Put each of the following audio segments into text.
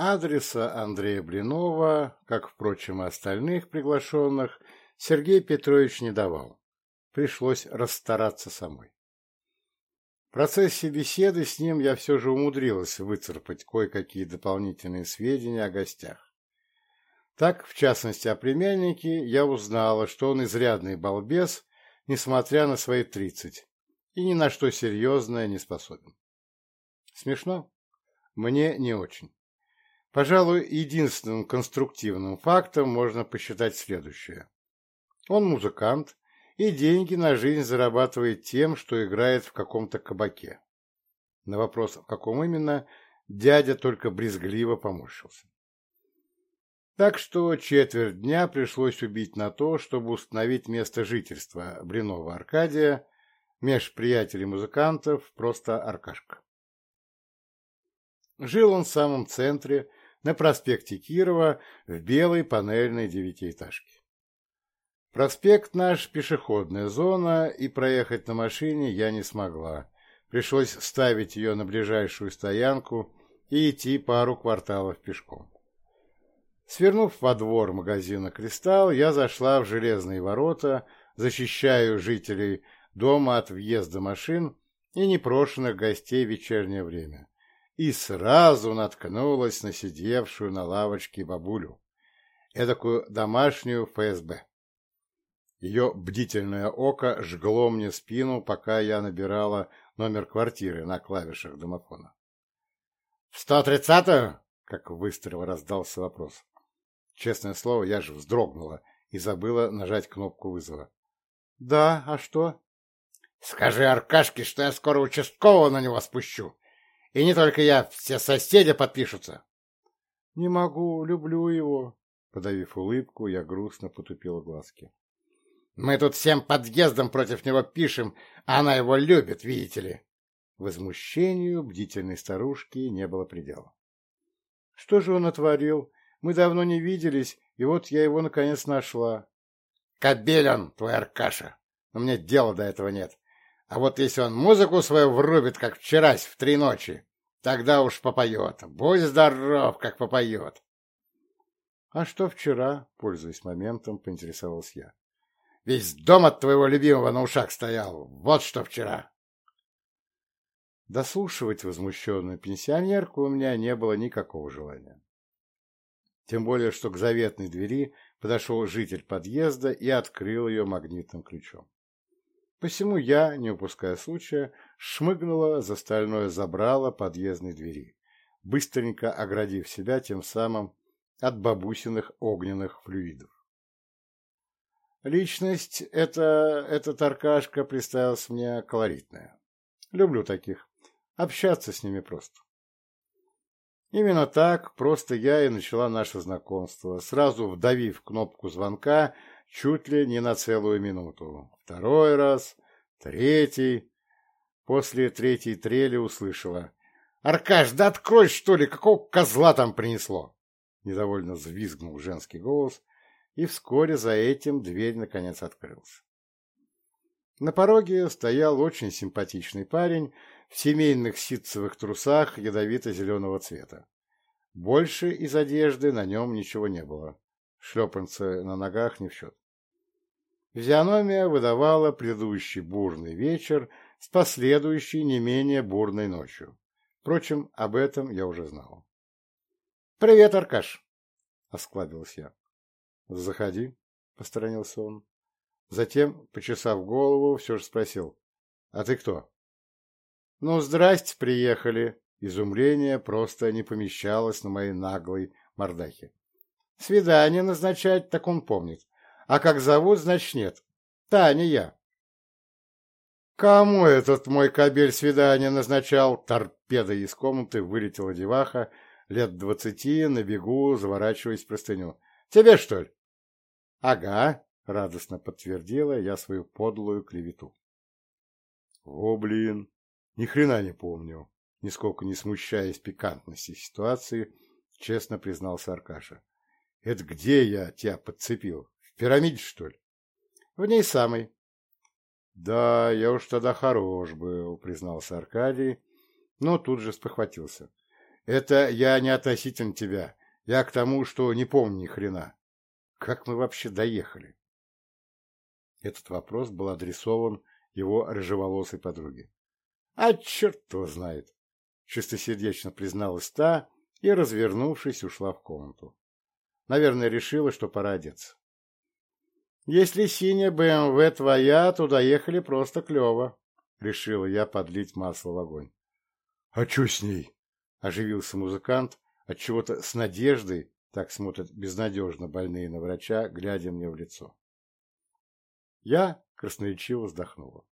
Адреса Андрея Блинова, как, впрочем, и остальных приглашенных, Сергей Петрович не давал. Пришлось расстараться самой. В процессе беседы с ним я все же умудрилась выцарпать кое-какие дополнительные сведения о гостях. Так, в частности, о племяннике я узнала, что он изрядный балбес, несмотря на свои тридцать, и ни на что серьезное не способен. Смешно? Мне не очень. Пожалуй, единственным конструктивным фактом можно посчитать следующее. Он музыкант, и деньги на жизнь зарабатывает тем, что играет в каком-то кабаке. На вопрос, в каком именно, дядя только брезгливо поморщился. Так что четверть дня пришлось убить на то, чтобы установить место жительства Блинова Аркадия, меж приятелей музыкантов, просто Аркашка. Жил он в самом центре, на проспекте Кирова, в белой панельной девятиэтажке. Проспект наш – пешеходная зона, и проехать на машине я не смогла. Пришлось ставить ее на ближайшую стоянку и идти пару кварталов пешком. Свернув во двор магазина «Кристалл», я зашла в железные ворота, защищаю жителей дома от въезда машин и непрошенных гостей в вечернее время, и сразу наткнулась на сидевшую на лавочке бабулю, эдакую домашнюю ФСБ. Ее бдительное око жгло мне спину, пока я набирала номер квартиры на клавишах домофона. — В сто тридцатую? — как выстрел раздался вопрос. Честное слово, я же вздрогнула и забыла нажать кнопку вызова. — Да, а что? — Скажи Аркашке, что я скоро участкового на него спущу. И не только я, все соседи подпишутся. — Не могу, люблю его. Подавив улыбку, я грустно потупил глазки. — Мы тут всем подъездом против него пишем, а она его любит, видите ли. Возмущению бдительной старушки не было предела. — Что же он отворил? Мы давно не виделись, и вот я его наконец нашла. — Кобель он, твой Аркаша! Но мне дела до этого нет. А вот если он музыку свою врубит, как вчерась в три ночи, Тогда уж попоет. Будь здоров, как попоет. — А что вчера? — пользуясь моментом, поинтересовался я. — Весь дом от твоего любимого на ушах стоял. Вот что вчера. Дослушивать возмущенную пенсионерку у меня не было никакого желания. Тем более, что к заветной двери подошел житель подъезда и открыл ее магнитным ключом. Посему я, не упуская случая, шмыгнула за стальное забрало подъездной двери, быстренько оградив себя тем самым от бабусиных огненных флюидов. Личность это, этот Аркашка представился мне колоритная. Люблю таких. Общаться с ними просто. Именно так просто я и начала наше знакомство, сразу вдавив кнопку звонка Чуть ли не на целую минуту. Второй раз, третий. После третьей трели услышала. «Аркаш, да открой, что ли! Какого козла там принесло?» Недовольно взвизгнул женский голос, и вскоре за этим дверь наконец открылась. На пороге стоял очень симпатичный парень в семейных ситцевых трусах ядовито-зеленого цвета. Больше из одежды на нем ничего не было. Шлепанцы на ногах не в счет. Физиономия выдавала предыдущий бурный вечер с последующей не менее бурной ночью. Впрочем, об этом я уже знал. — Привет, Аркаш! — осклабился я. — Заходи, — посторонился он. Затем, почесав голову, все же спросил. — А ты кто? — Ну, здрасте, приехали. Изумление просто не помещалось на моей наглой мордахе. — Свидание назначать, так он помнит. А как зовут, значит, нет. Таня я». «Кому этот мой кабель свидание назначал?» Торпедой из комнаты вылетела деваха, лет двадцати, на бегу, заворачиваясь в простыню. «Тебе, что ли?» Ага, радостно подтвердила я свою подлую клевету. О, блин, ни хрена не помню, нисколько не смущаясь пикантности Пирамидишь, что ли? В ней самый. Да, я уж тогда хорош был, признался Аркадий, но тут же спохватился. Это я не относительно тебя. Я к тому, что не помню ни хрена. Как мы вообще доехали? Этот вопрос был адресован его рыжеволосой подруге. А черт его знает! Чистосердечно призналась та и, развернувшись, ушла в комнату. Наверное, решила, что пора одеться если синяя БМВ эм твоя, то доехали просто клево», — решила я подлить масло в огонь. «А чё с ней?» — оживился музыкант, отчего-то с надеждой, так смотрят безнадежно больные на врача, глядя мне в лицо. Я красноречиво вздохнула.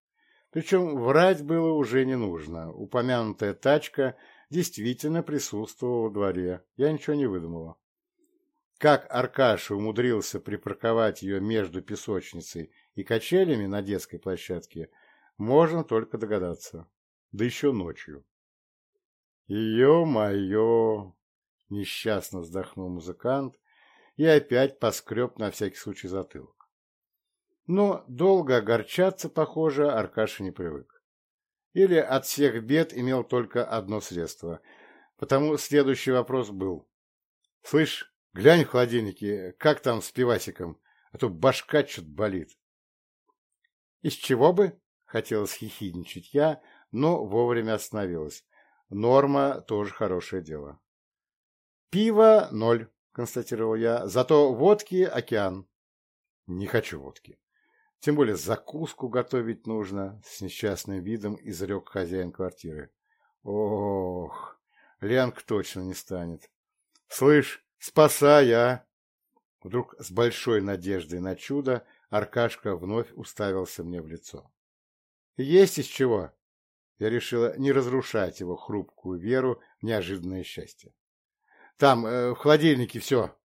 Причем врать было уже не нужно. Упомянутая тачка действительно присутствовала во дворе. Я ничего не выдумала как Аркаша умудрился припарковать ее между песочницей и качелями на детской площадке, можно только догадаться. Да еще ночью. «Е-мое!» — несчастно вздохнул музыкант и опять поскреб на всякий случай затылок. Но долго огорчаться, похоже, Аркаша не привык. Или от всех бед имел только одно средство. Потому следующий вопрос был. «Слышь, глянь в холодильнике, как там с пивасиком, а то башка что-то болит». «Из чего бы?» — хотелось хихидничать я, но вовремя остановилась. Норма тоже хорошее дело. «Пиво — ноль», — констатировал я, — «зато водки — океан». «Не хочу водки». Тем более закуску готовить нужно, с несчастным видом изрек хозяин квартиры. Ох, Ленк точно не Спасая! Вдруг с большой надеждой на чудо Аркашка вновь уставился мне в лицо. Есть из чего! Я решила не разрушать его хрупкую веру в неожиданное счастье. Там, э, в холодильнике все.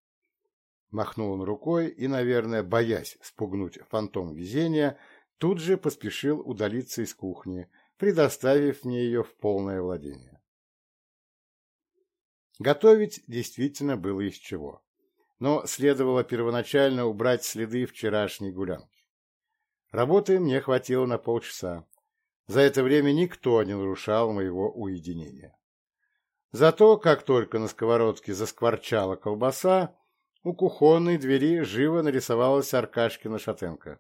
Махнул он рукой и, наверное, боясь спугнуть фантом везения, тут же поспешил удалиться из кухни, предоставив мне ее в полное владение. Готовить действительно было из чего. Но следовало первоначально убрать следы вчерашней гулянки. Работы мне хватило на полчаса. За это время никто не нарушал моего уединения. Зато, как только на сковородке заскворчала колбаса, у кухонной двери живо нарисовалась Аркашкина шатенка.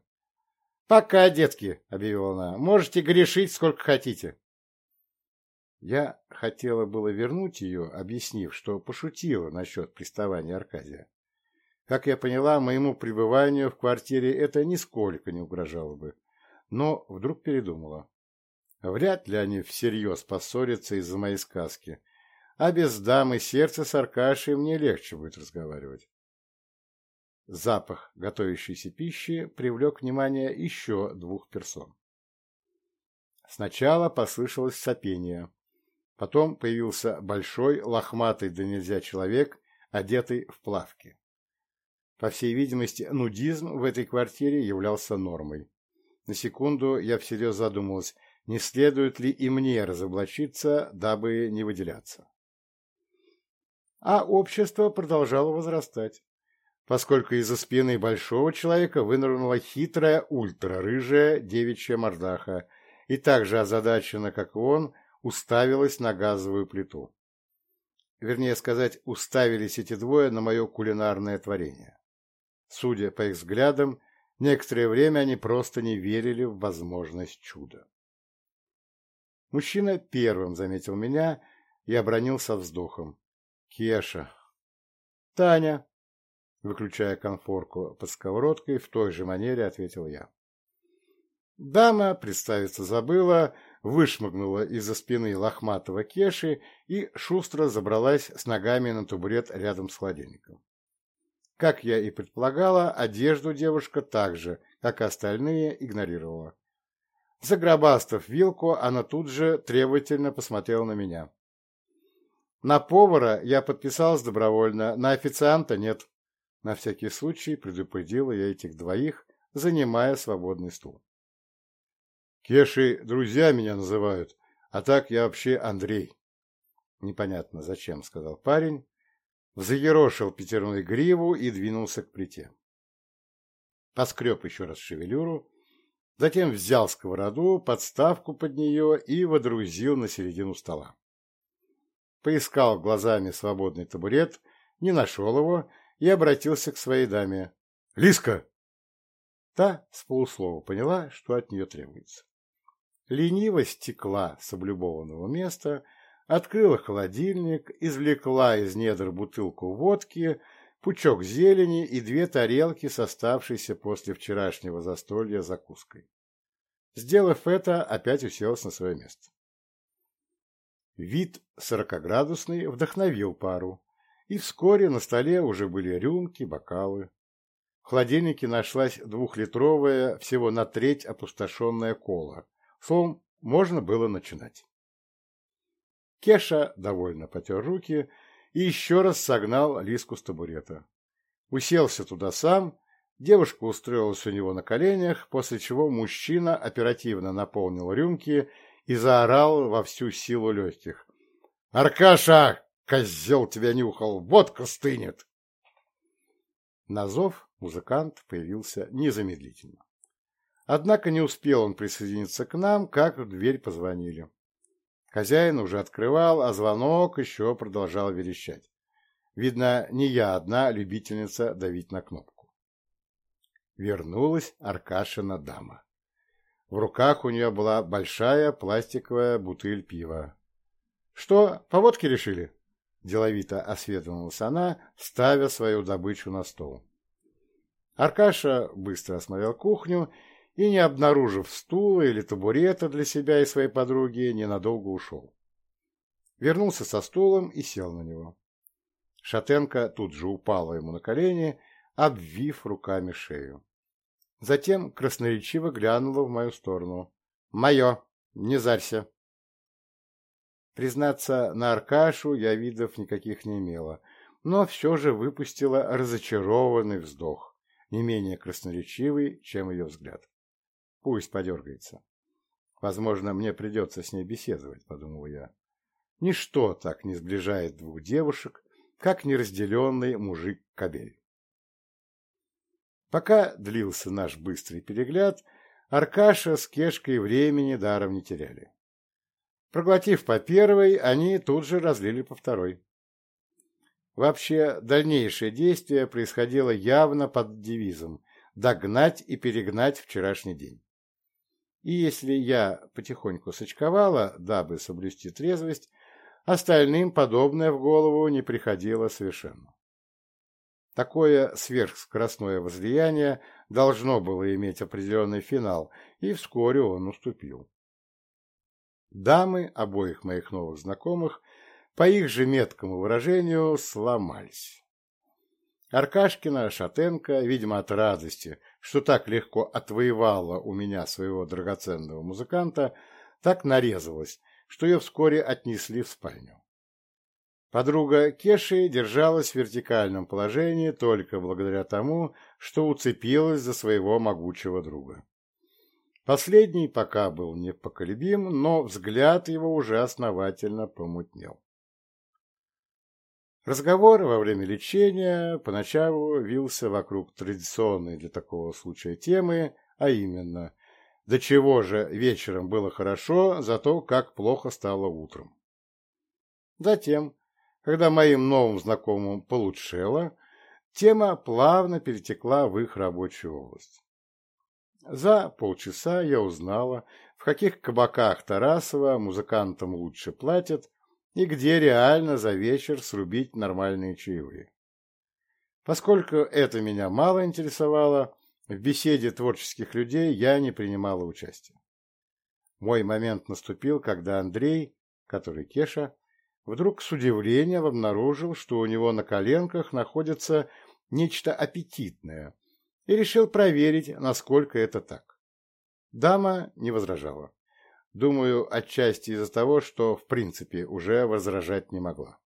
«Пока, детки!» — объявила она. «Можете грешить сколько хотите!» Я хотела было вернуть ее, объяснив, что пошутила насчет приставания Аркадия. Как я поняла, моему пребыванию в квартире это нисколько не угрожало бы. Но вдруг передумала. Вряд ли они всерьез поссорятся из-за моей сказки. А без дамы сердца с Аркашей мне легче будет разговаривать. Запах готовящейся пищи привлек внимание еще двух персон. Сначала послышалось сопение. Потом появился большой, лохматый да нельзя человек, одетый в плавки. По всей видимости, нудизм в этой квартире являлся нормой. На секунду я всерьез задумалась, не следует ли и мне разоблачиться, дабы не выделяться. А общество продолжало возрастать поскольку из-за спины большого человека вынырнула хитрая ультрарыжая девичья мордаха и также озадачена, как и он, уставилась на газовую плиту. Вернее сказать, уставились эти двое на мое кулинарное творение. Судя по их взглядам, некоторое время они просто не верили в возможность чуда. Мужчина первым заметил меня и обронил со вздохом. «Кеша!» «Таня!» Выключая конфорку под сковородкой, в той же манере ответил я. Дама представиться забыла, вышмыгнула из-за спины лохматого Кеши и шустро забралась с ногами на табурет рядом с холодильником. Как я и предполагала, одежду девушка так же, как и остальные, игнорировала. Загробастав вилку, она тут же требовательно посмотрела на меня. На повара я подписалась добровольно, на официанта нет. На всякий случай предупредила я этих двоих, занимая свободный стул. Кеши друзья меня называют, а так я вообще Андрей. Непонятно зачем, сказал парень, взъерошил пятерной гриву и двинулся к плите. Поскреб еще раз шевелюру, затем взял сковороду, подставку под нее и водрузил на середину стола. Поискал глазами свободный табурет, не нашел его и обратился к своей даме. «Лиска — Та с полуслова поняла, что от нее требуется ленивость текла с облюбованного места, открыла холодильник, извлекла из недр бутылку водки, пучок зелени и две тарелки с оставшейся после вчерашнего застолья закуской. Сделав это, опять уселась на свое место. Вид сорокоградусный вдохновил пару, и вскоре на столе уже были рюмки, бокалы. В холодильнике нашлась двухлитровая, всего на треть опустошенная кола – Словом, можно было начинать. Кеша довольно потер руки и еще раз согнал Лиску с табурета. Уселся туда сам, девушка устроилась у него на коленях, после чего мужчина оперативно наполнил рюмки и заорал во всю силу легких. — Аркаша, козел тебя нюхал, водка стынет! На Однако не успел он присоединиться к нам, как в дверь позвонили. Хозяин уже открывал, а звонок еще продолжал верещать. Видно, не я одна а любительница давить на кнопку. Вернулась Аркашина дама. В руках у нее была большая пластиковая бутыль пива. — Что, по водке решили? — деловито осведомилась она, ставя свою добычу на стол. Аркаша быстро осмотрел кухню и и, не обнаружив стула или табурета для себя и своей подруги, ненадолго ушел. Вернулся со стулом и сел на него. Шатенко тут же упала ему на колени, обвив руками шею. Затем красноречиво глянула в мою сторону. «Мое! Не зарься!» Признаться, на Аркашу я видов никаких не имела, но все же выпустила разочарованный вздох, не менее красноречивый, чем ее взгляд. Пусть подергается. Возможно, мне придется с ней беседовать, подумал я. Ничто так не сближает двух девушек, как неразделенный мужик-кобель. Пока длился наш быстрый перегляд, Аркаша с Кешкой времени даром не теряли. Проглотив по первой, они тут же разлили по второй. Вообще, дальнейшее действие происходило явно под девизом «догнать и перегнать вчерашний день». И если я потихоньку сочковала, дабы соблюсти трезвость, остальным подобное в голову не приходило совершенно. Такое сверхскоростное возлияние должно было иметь определенный финал, и вскоре он уступил. Дамы обоих моих новых знакомых, по их же меткому выражению, сломались. Аркашкина Шатенко, видимо, от радости, что так легко отвоевала у меня своего драгоценного музыканта, так нарезалась, что ее вскоре отнесли в спальню. Подруга Кеши держалась в вертикальном положении только благодаря тому, что уцепилась за своего могучего друга. Последний пока был непоколебим, но взгляд его уже основательно помутнел. Разговор во время лечения поначалу вился вокруг традиционной для такого случая темы, а именно, до чего же вечером было хорошо, зато как плохо стало утром. Затем, когда моим новым знакомым получшело, тема плавно перетекла в их рабочую область. За полчаса я узнала, в каких кабаках Тарасова музыкантам лучше платят, и где реально за вечер срубить нормальные чаевые. Поскольку это меня мало интересовало, в беседе творческих людей я не принимала участия. Мой момент наступил, когда Андрей, который Кеша, вдруг с удивлением обнаружил, что у него на коленках находится нечто аппетитное, и решил проверить, насколько это так. Дама не возражала. Думаю, отчасти из-за того, что, в принципе, уже возражать не могла.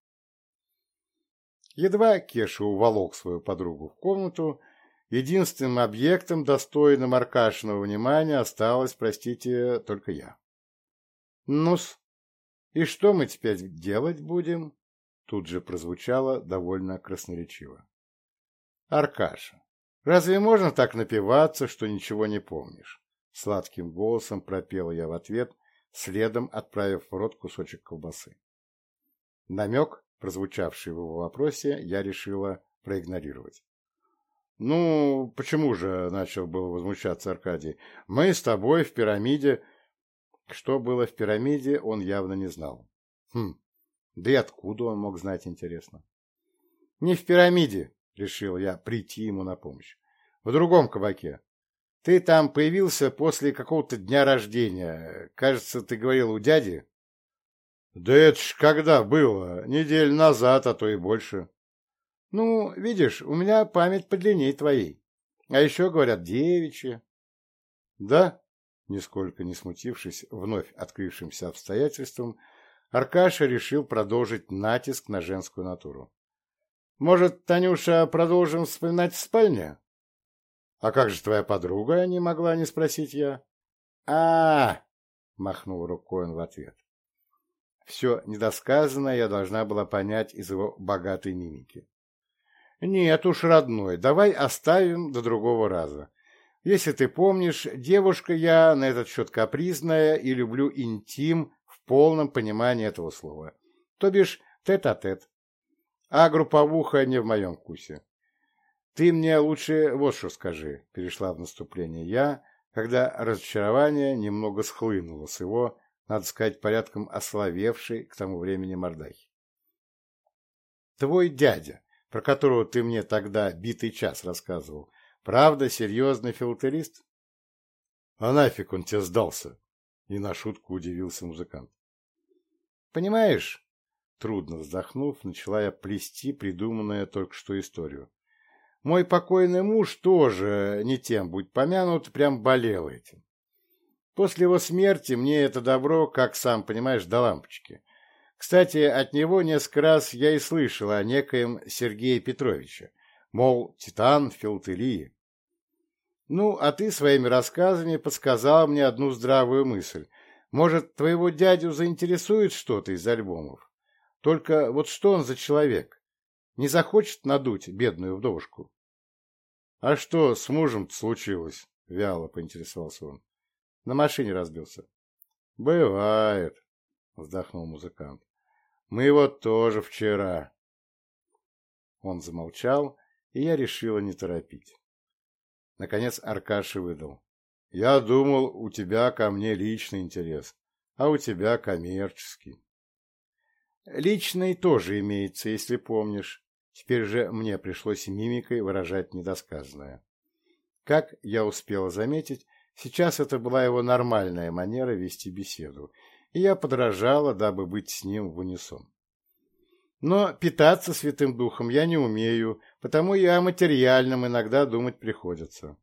Едва Кеша уволок свою подругу в комнату, единственным объектом, достойным Аркашиного внимания, осталось, простите, только я. ну и что мы теперь делать будем?» Тут же прозвучало довольно красноречиво. «Аркаша, разве можно так напиваться, что ничего не помнишь? сладким голосом пропел я в ответ, следом отправив в рот кусочек колбасы. Намек, прозвучавший в его вопросе, я решила проигнорировать. «Ну, почему же?» — начал было возмущаться Аркадий. «Мы с тобой в пирамиде...» Что было в пирамиде, он явно не знал. Хм, да и откуда он мог знать, интересно? «Не в пирамиде», — решил я прийти ему на помощь. «В другом кабаке. Ты там появился после какого-то дня рождения. Кажется, ты говорил у дяди. Да это ж когда было? Неделю назад, а то и больше. Ну, видишь, у меня память подлиннее твоей. А еще, говорят, девичья. Да? Нисколько не смутившись вновь открывшимся обстоятельствам, Аркаша решил продолжить натиск на женскую натуру. «Может, Танюша, продолжим вспоминать в спальне?» «А как же твоя подруга?» — не могла не спросить я. а, -а, -а махнул рукой он в ответ. Все недосказанное я должна была понять из его богатой мимики. «Нет уж, родной, давай оставим до другого раза. Если ты помнишь, девушка я на этот счет капризная и люблю интим в полном понимании этого слова. То бишь тет-а-тет. А групповуха не в моем вкусе. Ты мне лучше вот что скажи, перешла в наступление я, когда разочарование немного схлынуло с его, надо сказать, порядком ословевшей к тому времени мордахи. Твой дядя, про которого ты мне тогда битый час рассказывал, Правда, серьезный филателист? А нафиг он тебе сдался? И на шутку удивился музыкант. Понимаешь, трудно вздохнув, начала я плести Мой покойный муж тоже не тем будь помянут, прям болел этим. После его смерти мне это добро, как сам понимаешь, до лампочки. Кстати, от него несколько раз я и слышал о некоем Сергее Петровиче, мол, титан Филтылии. Ну, а ты своими рассказами подсказал мне одну здравую мысль. Может, твоего дядю заинтересует что-то из альбомов? Только вот что он за человек? Не захочет надуть бедную вдовушку? А что с мужем случилось? — вяло поинтересовался он. — На машине разбился. — Бывает, — вздохнул музыкант. — Мы его тоже вчера. Он замолчал, и я решила не торопить. Наконец Аркаша выдал. «Я думал, у тебя ко мне личный интерес, а у тебя коммерческий». «Личный тоже имеется, если помнишь. Теперь же мне пришлось мимикой выражать недосказанное. Как я успела заметить, сейчас это была его нормальная манера вести беседу, и я подражала, дабы быть с ним в унисон. Но питаться Святым Духом я не умею, потому и о материальном иногда думать приходится.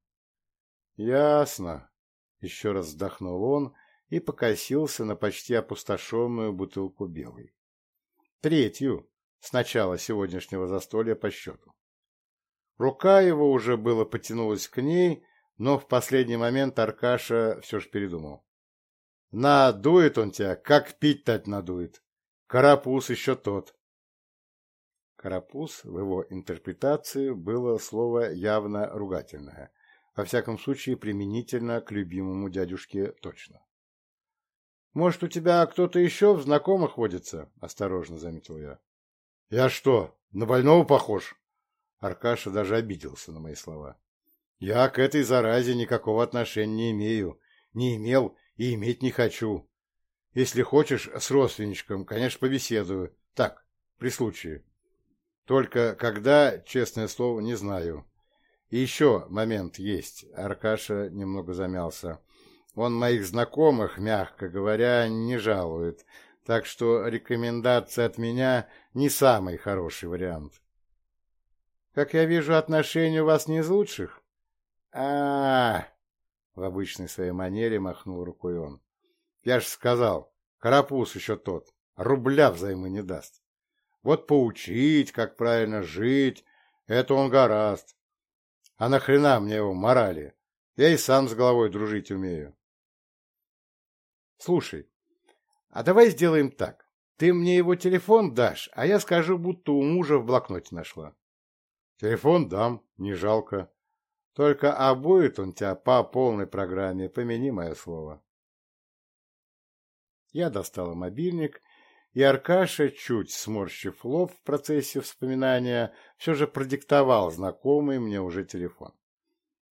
Ясно, — еще раз вздохнул он и покосился на почти опустошенную бутылку белой. Третью, с начала сегодняшнего застолья по счету. Рука его уже было потянулась к ней, но в последний момент Аркаша все же передумал. «Надует он тебя, как пить тать надует. Карапуз еще тот». Карапуз в его интерпретации было слово явно ругательное, во всяком случае применительно к любимому дядюшке точно. «Может, у тебя кто-то еще в знакомых водится?» – осторожно заметил я. Я что, на больного похож? Аркаша даже обиделся на мои слова. Я к этой заразе никакого отношения не имею, не имел и иметь не хочу. Если хочешь, с родственничком, конечно, побеседую. Так, при случае. Только когда, честное слово, не знаю. И еще момент есть. Аркаша немного замялся. Он моих знакомых, мягко говоря, не жалует, так что рекомендация от меня не самый хороший вариант. Как я вижу, отношения у вас не из лучших. А, -а, -а в обычной своей манере махнул рукой он. Я же сказал, карапуз еще тот, рубля взаймы не даст. Вот поучить, как правильно жить, это он гораст. А нахрена мне его морали? Я и сам с головой дружить умею. Слушай, а давай сделаем так. Ты мне его телефон дашь, а я скажу, будто у мужа в блокноте нашла. Телефон дам, не жалко. Только а будет он тебя по полной программе, помяни мое слово. Я достала мобильник и Аркаша, чуть сморщив лоб в процессе вспоминания, все же продиктовал знакомый мне уже телефон.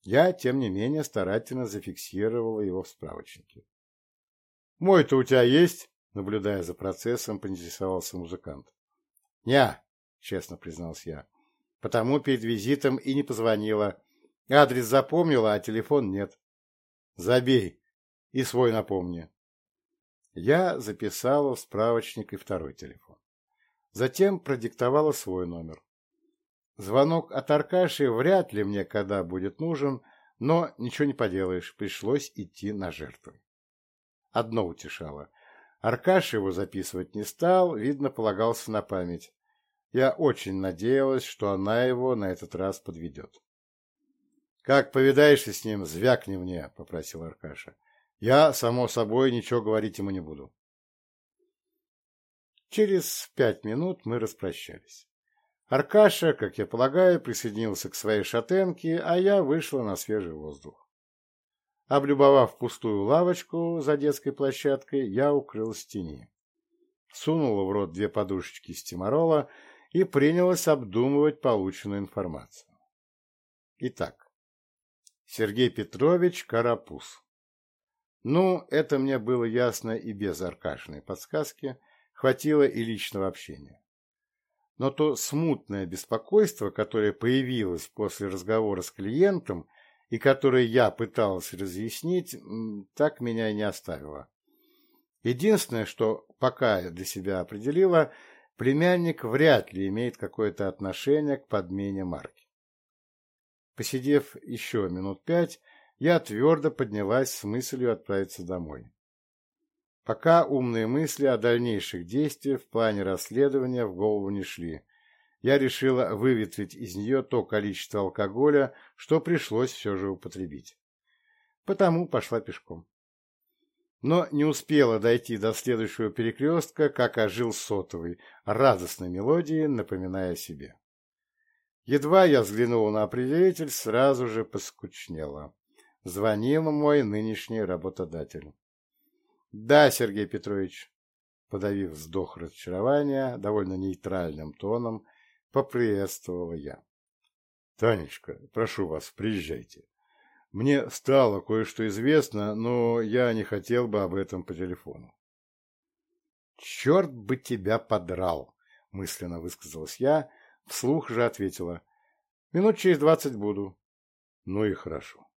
Я, тем не менее, старательно зафиксировал его в справочнике. «Мой-то у тебя есть?» — наблюдая за процессом, поинтересовался музыкант. «Я», — честно признался я, — «потому перед визитом и не позвонила. Адрес запомнила, а телефон нет». «Забей и свой напомни». Я записала в справочник и второй телефон. Затем продиктовала свой номер. Звонок от Аркаши вряд ли мне когда будет нужен, но ничего не поделаешь, пришлось идти на жертву. Одно утешало — Аркаши его записывать не стал, видно, полагался на память. Я очень надеялась, что она его на этот раз подведет. — Как повидаешься с ним, звякни мне, — попросил Аркаша. — Я, само собой, ничего говорить ему не буду. Через пять минут мы распрощались. Аркаша, как я полагаю, присоединился к своей шатенке, а я вышла на свежий воздух. Облюбовав пустую лавочку за детской площадкой, я укрылась в тени. Сунула в рот две подушечки стимарола и принялась обдумывать полученную информацию. Итак, Сергей Петрович Карапуз. Ну, это мне было ясно и без Аркашиной подсказки, хватило и личного общения. Но то смутное беспокойство, которое появилось после разговора с клиентом, и которые я пытался разъяснить, так меня и не оставило. Единственное, что пока я для себя определила, племянник вряд ли имеет какое-то отношение к подмене марки. Посидев еще минут пять, я твердо поднялась с мыслью отправиться домой. Пока умные мысли о дальнейших действиях в плане расследования в голову не шли, Я решила выветрить из нее то количество алкоголя, что пришлось все же употребить. Потому пошла пешком. Но не успела дойти до следующего перекрестка, как ожил сотовый, радостной мелодии напоминая о себе. Едва я взглянула на определитель, сразу же поскучнела. Звонил мой нынешний работодатель. — Да, Сергей Петрович, — подавив вздох разочарования, довольно нейтральным тоном поприветствовал я. «Танечка, прошу вас, приезжайте. Мне стало кое-что известно, но я не хотел бы об этом по телефону». «Черт бы тебя подрал!» — мысленно высказалась я, вслух же ответила. «Минут через двадцать буду». «Ну и хорошо».